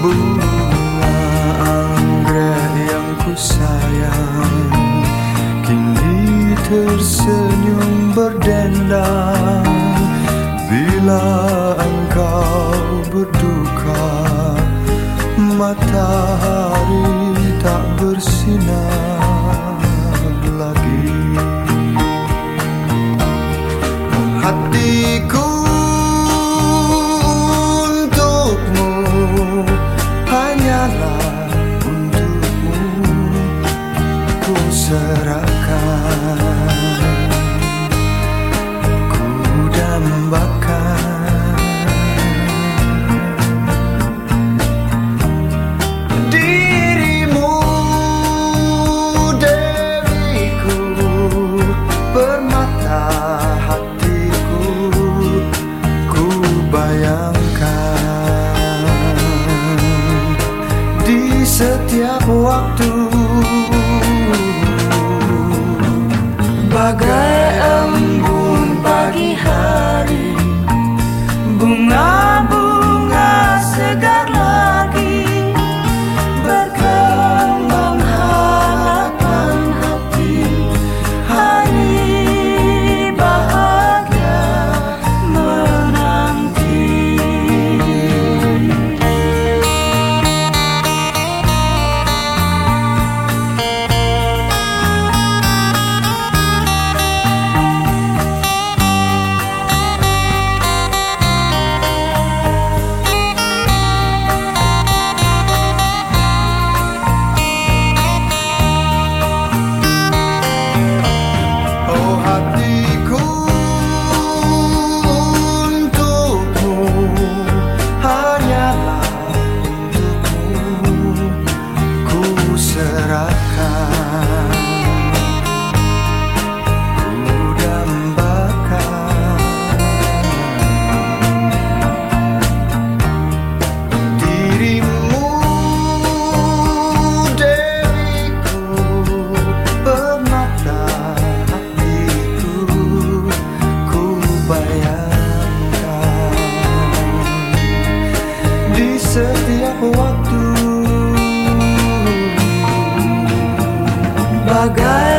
bunga anggrek yang ku sayang kini tersenyum berdendang bila engkau berduka matahari tak bersinar lagi. Hatiku my life. 空啊。God.